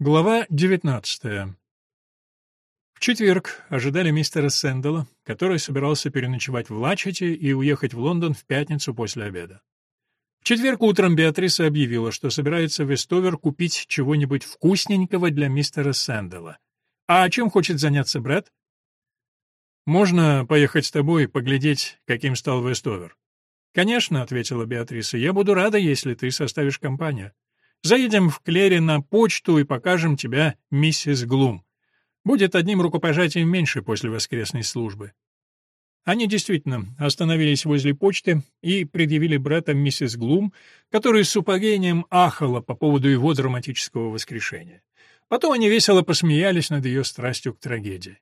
Глава 19. В четверг ожидали мистера Сэндала, который собирался переночевать в Лачете и уехать в Лондон в пятницу после обеда. В четверг утром Беатриса объявила, что собирается в Вестовер купить чего-нибудь вкусненького для мистера Сэндала. А чем хочет заняться Брэд? «Можно поехать с тобой и поглядеть, каким стал Вестовер?» «Конечно», — ответила Беатриса, — «я буду рада, если ты составишь компанию». Заедем в Клере на почту и покажем тебя миссис Глум. Будет одним рукопожатием меньше после воскресной службы». Они действительно остановились возле почты и предъявили брата миссис Глум, который с упоением ахала по поводу его драматического воскрешения. Потом они весело посмеялись над ее страстью к трагедии.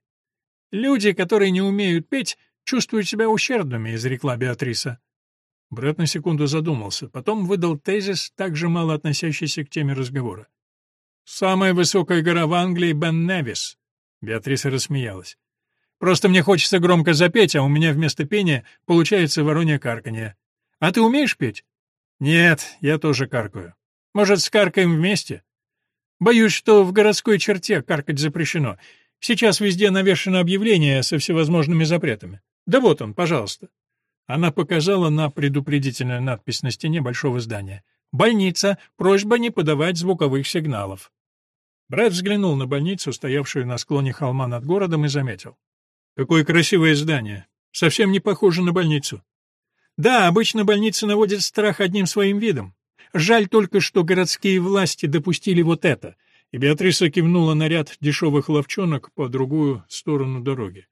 «Люди, которые не умеют петь, чувствуют себя ущербными», — изрекла Беатриса. Брэд на секунду задумался, потом выдал тезис, также мало относящийся к теме разговора. «Самая высокая гора в Англии — Бен Невис». Беатриса рассмеялась. «Просто мне хочется громко запеть, а у меня вместо пения получается воронье карканье. А ты умеешь петь?» «Нет, я тоже каркаю. Может, скаркаем вместе?» «Боюсь, что в городской черте каркать запрещено. Сейчас везде навешано объявление со всевозможными запретами. Да вот он, пожалуйста». Она показала на предупредительную надпись на стене большого здания. «Больница. Просьба не подавать звуковых сигналов». Брэд взглянул на больницу, стоявшую на склоне холма над городом, и заметил. «Какое красивое здание. Совсем не похоже на больницу». «Да, обычно больницы наводят страх одним своим видом. Жаль только, что городские власти допустили вот это». И Беатриса кивнула на ряд дешевых ловчонок по другую сторону дороги.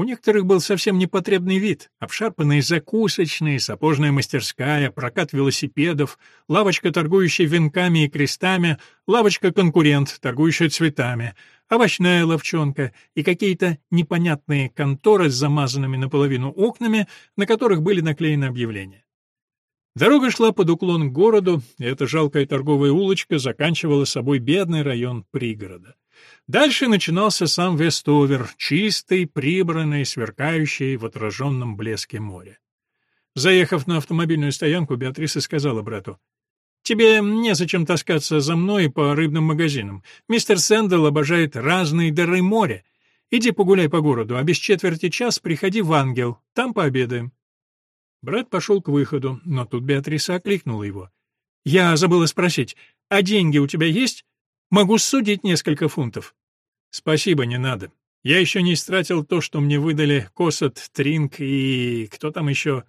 У некоторых был совсем непотребный вид. Обшарпанные закусочные, сапожная мастерская, прокат велосипедов, лавочка, торгующая венками и крестами, лавочка-конкурент, торгующая цветами, овощная ловчонка и какие-то непонятные конторы с замазанными наполовину окнами, на которых были наклеены объявления. Дорога шла под уклон к городу, и эта жалкая торговая улочка заканчивала собой бедный район пригорода. Дальше начинался сам Вестовер, чистый, прибранный, сверкающий в отраженном блеске моря. Заехав на автомобильную стоянку, Беатриса сказала брату, «Тебе незачем таскаться за мной по рыбным магазинам. Мистер Сэндл обожает разные дары моря. Иди погуляй по городу, а без четверти час приходи в Ангел, там пообедаем». Брат пошел к выходу, но тут Беатриса окликнула его. «Я забыла спросить, а деньги у тебя есть? Могу судить несколько фунтов». «Спасибо, не надо. Я еще не истратил то, что мне выдали Косот, Тринг и... кто там еще...»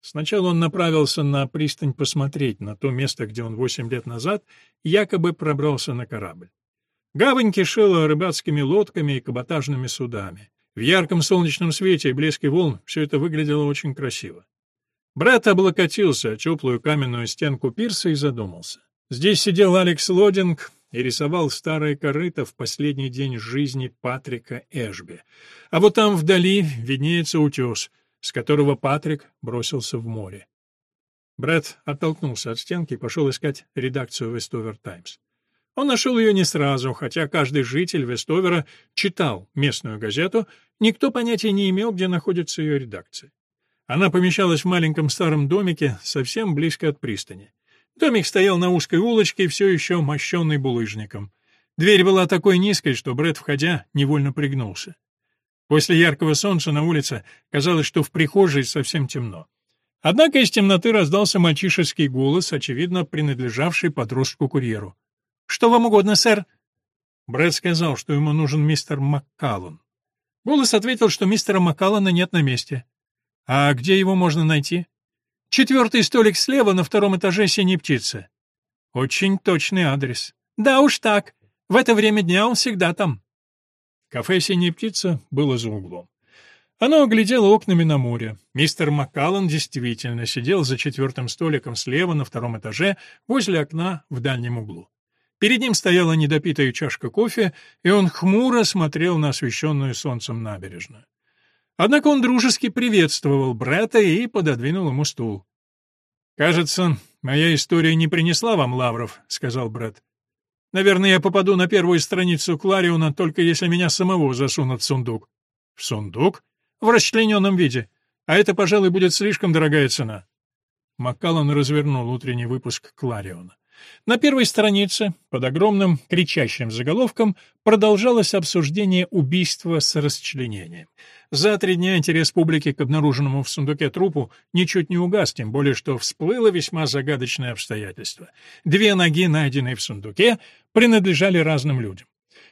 Сначала он направился на пристань посмотреть на то место, где он восемь лет назад якобы пробрался на корабль. Гавань кишела рыбацкими лодками и каботажными судами. В ярком солнечном свете и блеске волн все это выглядело очень красиво. Брат облокотился о теплую каменную стенку пирса и задумался. Здесь сидел Алекс Лодинг, и рисовал старое корыто в последний день жизни Патрика Эшби. А вот там вдали виднеется утес, с которого Патрик бросился в море. Брэд оттолкнулся от стенки и пошел искать редакцию Вестовер Таймс. Он нашел ее не сразу, хотя каждый житель Вестовера читал местную газету, никто понятия не имел, где находится ее редакция. Она помещалась в маленьком старом домике, совсем близко от пристани. Домик стоял на узкой улочке, все еще мощенный булыжником. Дверь была такой низкой, что Бред, входя, невольно пригнулся. После яркого солнца на улице казалось, что в прихожей совсем темно. Однако из темноты раздался мальчишеский голос, очевидно, принадлежавший подростку-курьеру. «Что вам угодно, сэр?» Брэд сказал, что ему нужен мистер Маккаллан. Голос ответил, что мистера Маккаллана нет на месте. «А где его можно найти?» Четвертый столик слева на втором этаже «Синей птицы». Очень точный адрес. Да уж так. В это время дня он всегда там. Кафе «Синяя птица» было за углом. Оно оглядело окнами на море. Мистер Маккаллан действительно сидел за четвертым столиком слева на втором этаже, возле окна в дальнем углу. Перед ним стояла недопитая чашка кофе, и он хмуро смотрел на освещенную солнцем набережную. Однако он дружески приветствовал брата и пододвинул ему стул. «Кажется, моя история не принесла вам лавров», — сказал брат. «Наверное, я попаду на первую страницу Клариона, только если меня самого засунут в сундук». «В сундук?» «В расчлененном виде. А это, пожалуй, будет слишком дорогая цена». Маккаллан развернул утренний выпуск Клариона. На первой странице, под огромным кричащим заголовком, продолжалось обсуждение убийства с расчленением. За три дня интерес публики к обнаруженному в сундуке трупу ничуть не угас, тем более что всплыло весьма загадочное обстоятельство. Две ноги, найденные в сундуке, принадлежали разным людям.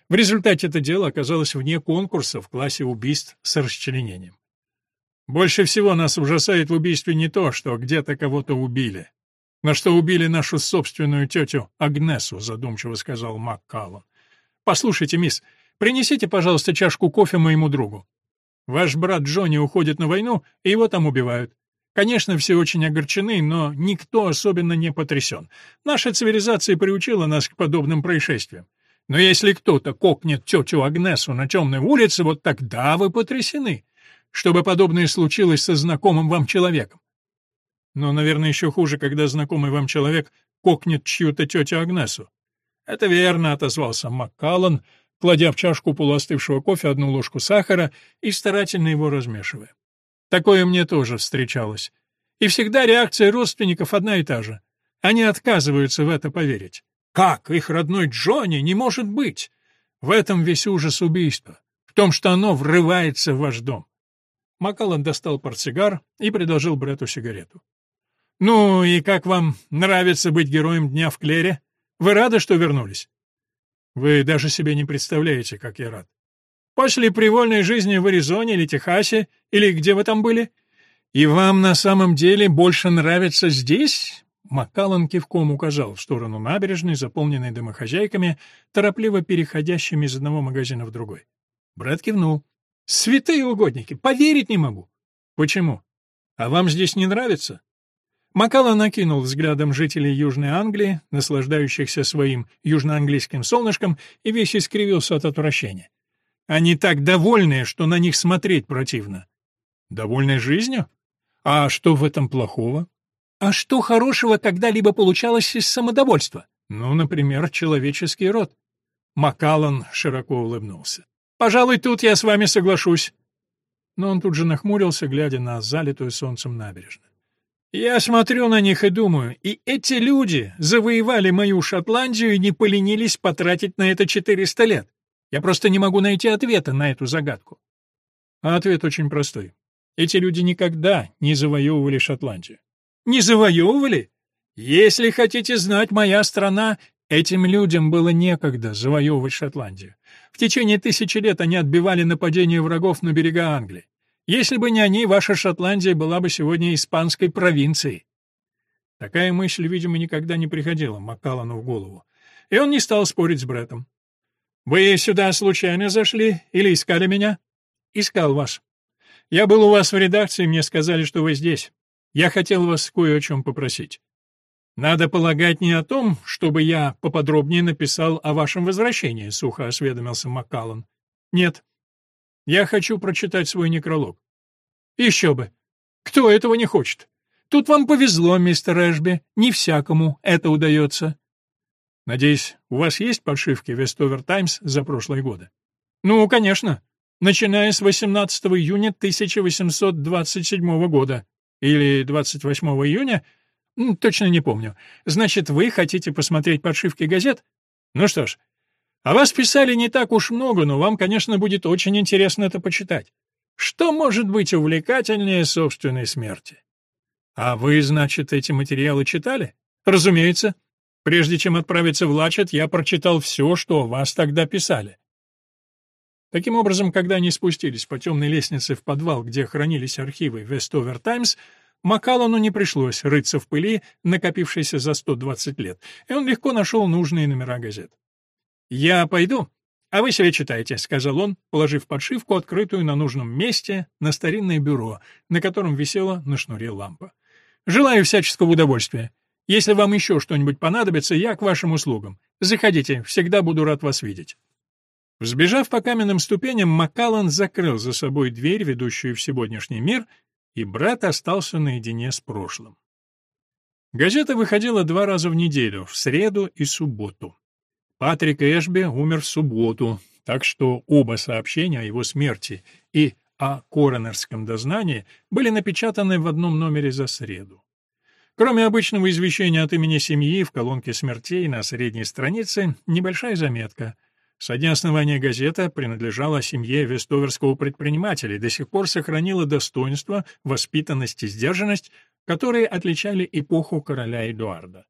В результате это дело оказалось вне конкурса в классе убийств с расчленением. Больше всего нас ужасает в убийстве не то, что где-то кого-то убили, на что убили нашу собственную тетю Агнесу, задумчиво сказал Маккаллан. Послушайте, мисс, принесите, пожалуйста, чашку кофе моему другу. Ваш брат Джонни уходит на войну, и его там убивают. Конечно, все очень огорчены, но никто особенно не потрясен. Наша цивилизация приучила нас к подобным происшествиям. Но если кто-то кокнет тетю Агнесу на темной улице, вот тогда вы потрясены, чтобы подобное случилось со знакомым вам человеком. Но, наверное, еще хуже, когда знакомый вам человек кокнет чью-то тетю Агнесу. Это верно, отозвался Маккаллан, кладя в чашку полуостывшего кофе одну ложку сахара и старательно его размешивая. Такое мне тоже встречалось. И всегда реакция родственников одна и та же. Они отказываются в это поверить. Как их родной Джонни не может быть? В этом весь ужас убийства. В том, что оно врывается в ваш дом. Макалан достал портсигар и предложил брату сигарету. «Ну и как вам нравится быть героем дня в Клере? Вы рады, что вернулись?» Вы даже себе не представляете, как я рад. После привольной жизни в Аризоне или Техасе, или где вы там были? И вам на самом деле больше нравится здесь? Маккаллан кивком указал в сторону набережной, заполненной домохозяйками, торопливо переходящими из одного магазина в другой. Брэд кивнул. «Святые угодники! Поверить не могу!» «Почему? А вам здесь не нравится?» Макала накинул взглядом жителей Южной Англии, наслаждающихся своим южноанглийским солнышком, и весь искривился от отвращения. Они так довольны, что на них смотреть противно. Довольны жизнью? А что в этом плохого? А что хорошего когда-либо получалось из самодовольства? Ну, например, человеческий род. Макалан широко улыбнулся. Пожалуй, тут я с вами соглашусь. Но он тут же нахмурился, глядя на залитую солнцем набережную. Я смотрю на них и думаю, и эти люди завоевали мою Шотландию и не поленились потратить на это 400 лет. Я просто не могу найти ответа на эту загадку. А ответ очень простой. Эти люди никогда не завоевывали Шотландию. Не завоевывали? Если хотите знать, моя страна, этим людям было некогда завоевывать Шотландию. В течение тысячи лет они отбивали нападения врагов на берега Англии. Если бы не они, ваша Шотландия была бы сегодня испанской провинцией. Такая мысль, видимо, никогда не приходила Маккаллану в голову. И он не стал спорить с Бреттом. «Вы сюда случайно зашли или искали меня?» «Искал вас. Я был у вас в редакции, мне сказали, что вы здесь. Я хотел вас кое о чем попросить. Надо полагать не о том, чтобы я поподробнее написал о вашем возвращении», — сухо осведомился Маккаллан. «Нет. Я хочу прочитать свой некролог. Еще бы. Кто этого не хочет? Тут вам повезло, мистер Эшби. Не всякому это удается. Надеюсь, у вас есть подшивки Вестовер Таймс за прошлые годы? Ну, конечно. Начиная с 18 июня 1827 года. Или 28 июня? Точно не помню. Значит, вы хотите посмотреть подшивки газет? Ну что ж, о вас писали не так уж много, но вам, конечно, будет очень интересно это почитать. Что может быть увлекательнее собственной смерти? А вы, значит, эти материалы читали? Разумеется. Прежде чем отправиться в Лачет, я прочитал все, что о вас тогда писали. Таким образом, когда они спустились по темной лестнице в подвал, где хранились архивы Вестовер Таймс, Макалону не пришлось рыться в пыли, накопившейся за 120 лет, и он легко нашел нужные номера газет. «Я пойду, а вы себе читайте», — сказал он, положив подшивку, открытую на нужном месте, на старинное бюро, на котором висела на шнуре лампа. «Желаю всяческого удовольствия. Если вам еще что-нибудь понадобится, я к вашим услугам. Заходите, всегда буду рад вас видеть». Взбежав по каменным ступеням, Маккаллан закрыл за собой дверь, ведущую в сегодняшний мир, и брат остался наедине с прошлым. Газета выходила два раза в неделю, в среду и субботу. Патрик Эшби умер в субботу, так что оба сообщения о его смерти и о коронерском дознании были напечатаны в одном номере за среду. Кроме обычного извещения от имени семьи в колонке смертей на средней странице, небольшая заметка. Со дня основания газета принадлежала семье вестоверского предпринимателя и до сих пор сохранила достоинство, воспитанность и сдержанность, которые отличали эпоху короля Эдуарда.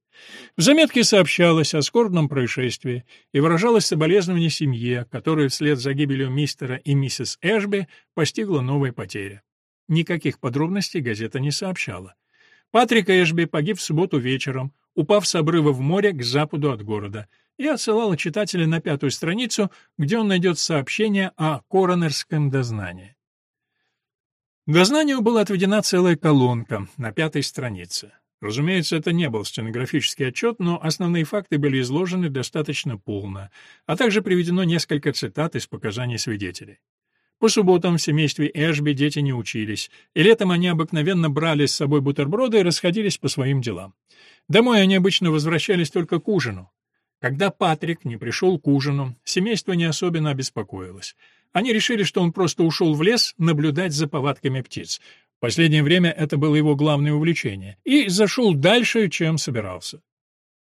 В заметке сообщалось о скорбном происшествии и выражалось соболезнование семье, которая вслед за гибелью мистера и миссис Эшби постигла новые потери. Никаких подробностей газета не сообщала. Патрик Эшби погиб в субботу вечером, упав с обрыва в море к западу от города, и отсылала читателя на пятую страницу, где он найдет сообщение о коронерском дознании. Дознанию была отведена целая колонка на пятой странице. Разумеется, это не был стенографический отчет, но основные факты были изложены достаточно полно, а также приведено несколько цитат из показаний свидетелей. По субботам в семействе Эшби дети не учились, и летом они обыкновенно брали с собой бутерброды и расходились по своим делам. Домой они обычно возвращались только к ужину. Когда Патрик не пришел к ужину, семейство не особенно обеспокоилось. Они решили, что он просто ушел в лес наблюдать за повадками птиц. В последнее время это было его главное увлечение. И зашел дальше, чем собирался.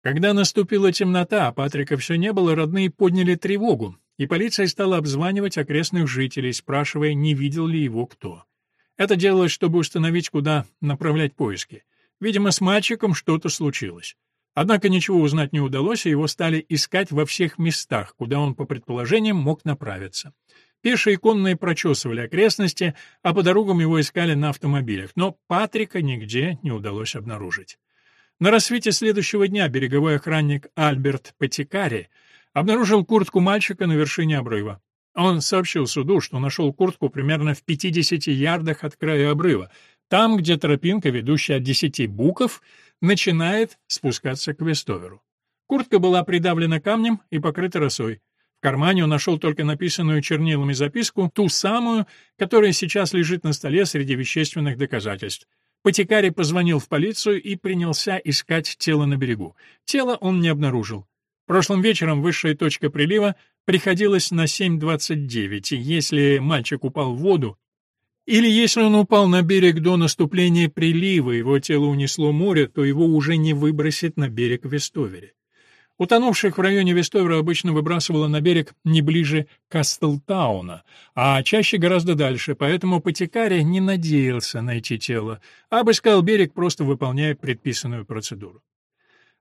Когда наступила темнота, а Патрика все не было, родные подняли тревогу, и полиция стала обзванивать окрестных жителей, спрашивая, не видел ли его кто. Это делалось, чтобы установить, куда направлять поиски. Видимо, с мальчиком что-то случилось. Однако ничего узнать не удалось, и его стали искать во всех местах, куда он, по предположениям, мог направиться. Пешие и конные прочесывали окрестности, а по дорогам его искали на автомобилях, но Патрика нигде не удалось обнаружить. На рассвете следующего дня береговой охранник Альберт Патикари обнаружил куртку мальчика на вершине обрыва. Он сообщил суду, что нашел куртку примерно в 50 ярдах от края обрыва, там, где тропинка, ведущая от десяти буков, начинает спускаться к Вестоверу. Куртка была придавлена камнем и покрыта росой. В кармане он нашел только написанную чернилами записку, ту самую, которая сейчас лежит на столе среди вещественных доказательств. Потекарий позвонил в полицию и принялся искать тело на берегу. Тело он не обнаружил. Прошлым вечером высшая точка прилива приходилась на 7.29, и если мальчик упал в воду, или если он упал на берег до наступления прилива, его тело унесло море, то его уже не выбросит на берег Вестовере. Утонувших в районе Вестовера обычно выбрасывало на берег не ближе Кастлтауна, а чаще гораздо дальше, поэтому Потекари не надеялся найти тело, а обыскал берег, просто выполняя предписанную процедуру.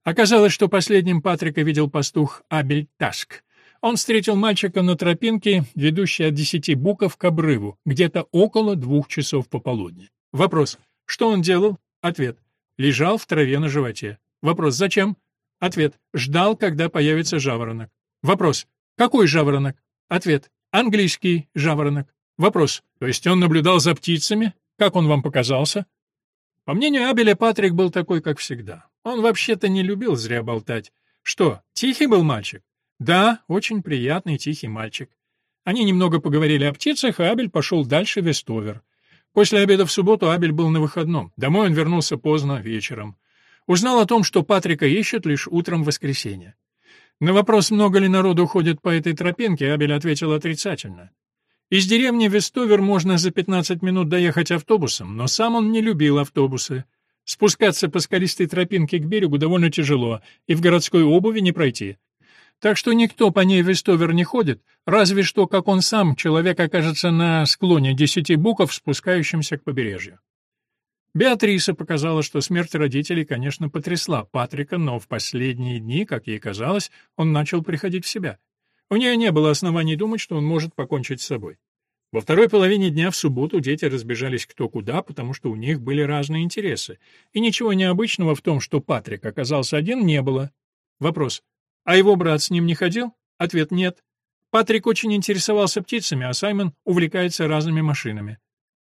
Оказалось, что последним Патрика видел пастух Абель Таск. Он встретил мальчика на тропинке, ведущей от десяти буков к обрыву, где-то около двух часов пополудни. Вопрос. Что он делал? Ответ. Лежал в траве на животе. Вопрос. Зачем? Ответ. Ждал, когда появится жаворонок. Вопрос. Какой жаворонок? Ответ. Английский жаворонок. Вопрос. То есть он наблюдал за птицами? Как он вам показался? По мнению Абеля, Патрик был такой, как всегда. Он вообще-то не любил зря болтать. Что, тихий был мальчик? Да, очень приятный тихий мальчик. Они немного поговорили о птицах, а Абель пошел дальше в Эстовер. После обеда в субботу Абель был на выходном. Домой он вернулся поздно вечером. Узнал о том, что Патрика ищут лишь утром в воскресенье. На вопрос, много ли народу ходит по этой тропинке, Абель ответил отрицательно. Из деревни Вестовер можно за 15 минут доехать автобусом, но сам он не любил автобусы. Спускаться по скалистой тропинке к берегу довольно тяжело, и в городской обуви не пройти. Так что никто по ней в Вестовер не ходит, разве что, как он сам, человек окажется на склоне десяти буков, спускающимся к побережью. Беатриса показала, что смерть родителей, конечно, потрясла Патрика, но в последние дни, как ей казалось, он начал приходить в себя. У нее не было оснований думать, что он может покончить с собой. Во второй половине дня в субботу дети разбежались кто куда, потому что у них были разные интересы. И ничего необычного в том, что Патрик оказался один, не было. Вопрос. А его брат с ним не ходил? Ответ нет. Патрик очень интересовался птицами, а Саймон увлекается разными машинами.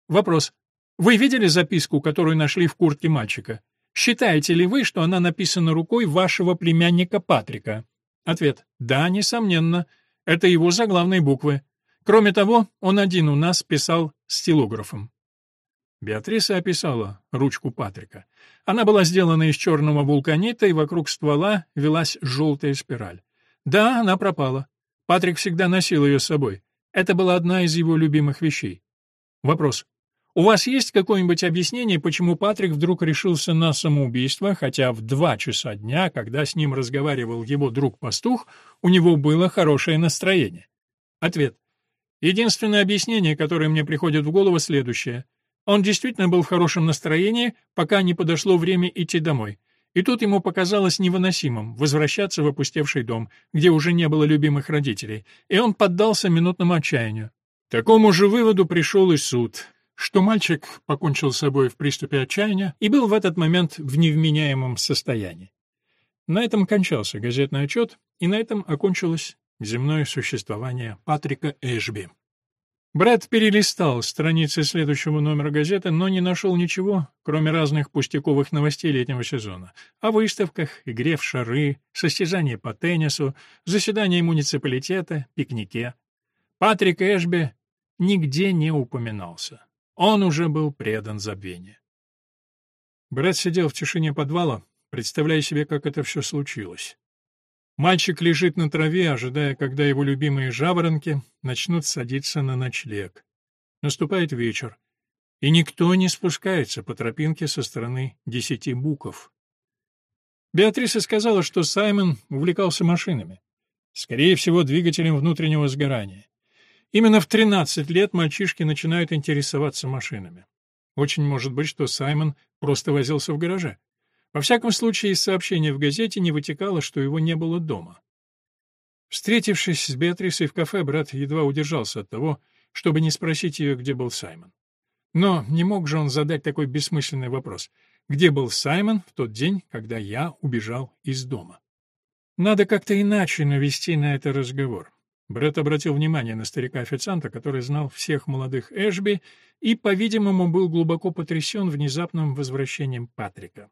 Вопрос. Вы видели записку, которую нашли в куртке мальчика? Считаете ли вы, что она написана рукой вашего племянника Патрика? Ответ. Да, несомненно. Это его заглавные буквы. Кроме того, он один у нас писал стилографом. Беатриса описала ручку Патрика. Она была сделана из черного вулканита, и вокруг ствола велась желтая спираль. Да, она пропала. Патрик всегда носил ее с собой. Это была одна из его любимых вещей. Вопрос. У вас есть какое-нибудь объяснение, почему Патрик вдруг решился на самоубийство, хотя в два часа дня, когда с ним разговаривал его друг-пастух, у него было хорошее настроение? Ответ. Единственное объяснение, которое мне приходит в голову, следующее. Он действительно был в хорошем настроении, пока не подошло время идти домой. И тут ему показалось невыносимым возвращаться в опустевший дом, где уже не было любимых родителей, и он поддался минутному отчаянию. Такому же выводу пришел и суд, что мальчик покончил с собой в приступе отчаяния и был в этот момент в невменяемом состоянии. На этом кончался газетный отчет, и на этом окончилось земное существование Патрика Эшби. Брэд перелистал страницы следующего номера газеты, но не нашел ничего, кроме разных пустяковых новостей летнего сезона. О выставках, игре в шары, состязании по теннису, заседании муниципалитета, пикнике. Патрик Эшби нигде не упоминался. Он уже был предан забвению. Брэд сидел в тишине подвала, представляя себе, как это все случилось. Мальчик лежит на траве, ожидая, когда его любимые жаворонки начнут садиться на ночлег. Наступает вечер, и никто не спускается по тропинке со стороны десяти буков. Беатриса сказала, что Саймон увлекался машинами. Скорее всего, двигателем внутреннего сгорания. Именно в 13 лет мальчишки начинают интересоваться машинами. Очень может быть, что Саймон просто возился в гараже. Во всяком случае, из сообщения в газете не вытекало, что его не было дома. Встретившись с Беатрисой в кафе, брат едва удержался от того, чтобы не спросить ее, где был Саймон. Но не мог же он задать такой бессмысленный вопрос. Где был Саймон в тот день, когда я убежал из дома? Надо как-то иначе навести на это разговор. Брэд обратил внимание на старика-официанта, который знал всех молодых Эшби и, по-видимому, был глубоко потрясен внезапным возвращением Патрика.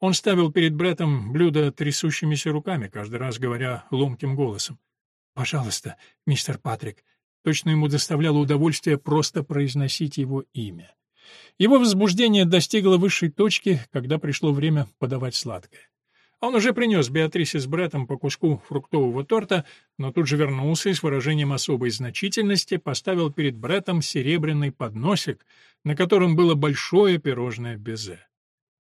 Он ставил перед Бреттом блюдо трясущимися руками, каждый раз говоря ломким голосом. «Пожалуйста, мистер Патрик». Точно ему доставляло удовольствие просто произносить его имя. Его возбуждение достигло высшей точки, когда пришло время подавать сладкое. Он уже принес Беатрисе с Бреттом по куску фруктового торта, но тут же вернулся и с выражением особой значительности поставил перед Бреттом серебряный подносик, на котором было большое пирожное безе.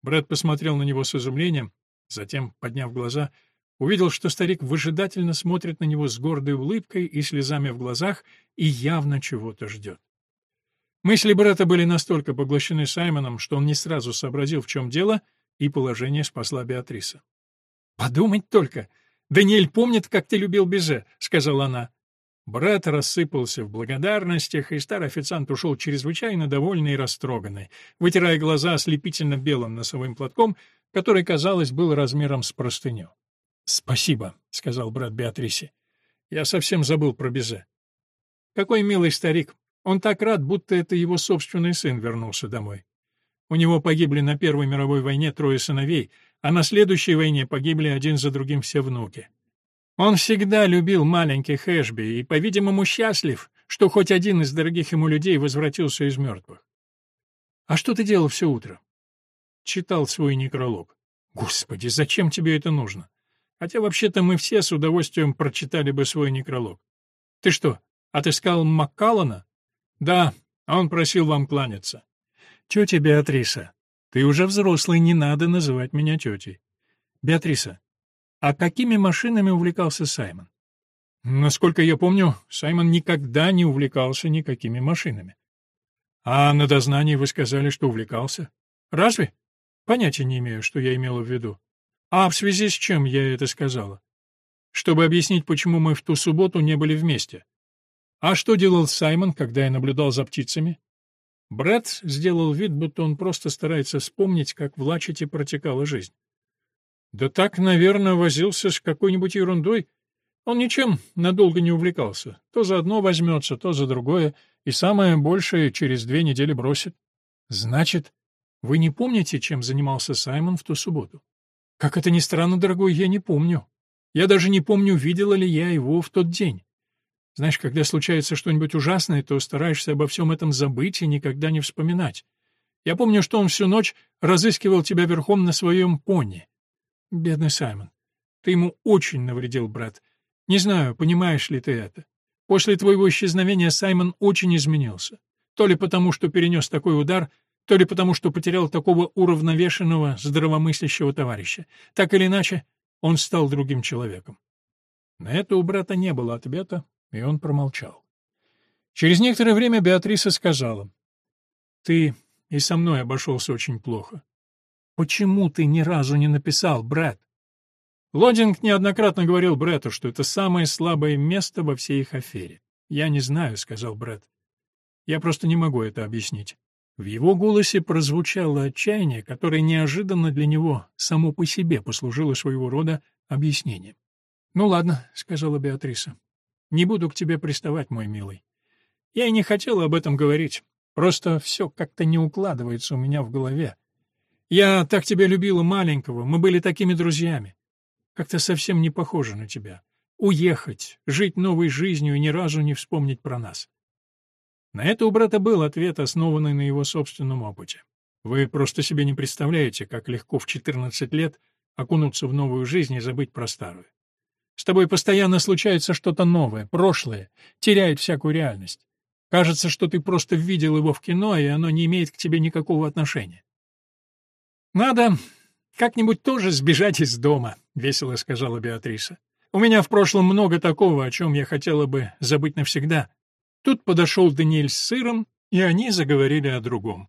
Брэд посмотрел на него с изумлением, затем, подняв глаза, увидел, что старик выжидательно смотрит на него с гордой улыбкой и слезами в глазах и явно чего-то ждет. Мысли брата были настолько поглощены Саймоном, что он не сразу сообразил, в чем дело, и положение спасла Беатриса. «Подумать только! Даниэль помнит, как ты любил Безе», — сказала она. Брат рассыпался в благодарностях, и старый официант ушел чрезвычайно довольный и растроганный, вытирая глаза ослепительно белым носовым платком, который, казалось, был размером с простыню. «Спасибо», — сказал брат Беатрисе. «Я совсем забыл про Безе». «Какой милый старик! Он так рад, будто это его собственный сын вернулся домой. У него погибли на Первой мировой войне трое сыновей, а на следующей войне погибли один за другим все внуки. Он всегда любил маленьких Эшби и, по-видимому, счастлив, что хоть один из дорогих ему людей возвратился из мертвых. «А что ты делал все утро?» Читал свой некролог. «Господи, зачем тебе это нужно? Хотя вообще-то мы все с удовольствием прочитали бы свой некролог. Ты что, отыскал Маккаллана?» «Да, он просил вам кланяться». «Тетя Беатриса, ты уже взрослый, не надо называть меня тетей. Беатриса, а какими машинами увлекался Саймон? Насколько я помню, Саймон никогда не увлекался никакими машинами. А на дознании вы сказали, что увлекался. Разве? Понятия не имею, что я имела в виду. А в связи с чем я это сказала? Чтобы объяснить, почему мы в ту субботу не были вместе. А что делал Саймон, когда я наблюдал за птицами? Брэд сделал вид, будто он просто старается вспомнить, как в Лачете протекала жизнь. Да так, наверное, возился с какой-нибудь ерундой. Он ничем надолго не увлекался. То за одно возьмется, то за другое, и самое большее через две недели бросит. Значит, вы не помните, чем занимался Саймон в ту субботу? Как это ни странно, дорогой, я не помню. Я даже не помню, видела ли я его в тот день. Знаешь, когда случается что-нибудь ужасное, то стараешься обо всем этом забыть и никогда не вспоминать. Я помню, что он всю ночь разыскивал тебя верхом на своем пони. Бедный Саймон. Ты ему очень навредил, брат. Не знаю, понимаешь ли ты это. После твоего исчезновения Саймон очень изменился. то ли потому, что перенес такой удар, то ли потому, что потерял такого уравновешенного, здравомыслящего товарища. Так или иначе, он стал другим человеком. На это у брата не было ответа, и он промолчал. Через некоторое время Беатриса сказала, «Ты и со мной обошелся очень плохо. Почему ты ни разу не написал, Брэд?» Лодинг неоднократно говорил Бретту, что это самое слабое место во всей их афере. «Я не знаю», — сказал Бретт. «Я просто не могу это объяснить». В его голосе прозвучало отчаяние, которое неожиданно для него само по себе послужило своего рода объяснением. «Ну ладно», — сказала Беатриса. «Не буду к тебе приставать, мой милый. Я и не хотела об этом говорить. Просто все как-то не укладывается у меня в голове. Я так тебя любила маленького, мы были такими друзьями. Как-то совсем не похоже на тебя. Уехать, жить новой жизнью и ни разу не вспомнить про нас. На это у брата был ответ, основанный на его собственном опыте. Вы просто себе не представляете, как легко в 14 лет окунуться в новую жизнь и забыть про старую. С тобой постоянно случается что-то новое, прошлое, теряет всякую реальность. Кажется, что ты просто видел его в кино, и оно не имеет к тебе никакого отношения. Надо как-нибудь тоже сбежать из дома, весело сказала Беатриса. У меня в прошлом много такого, о чем я хотела бы забыть навсегда. Тут подошел Даниэль с сыром, и они заговорили о другом.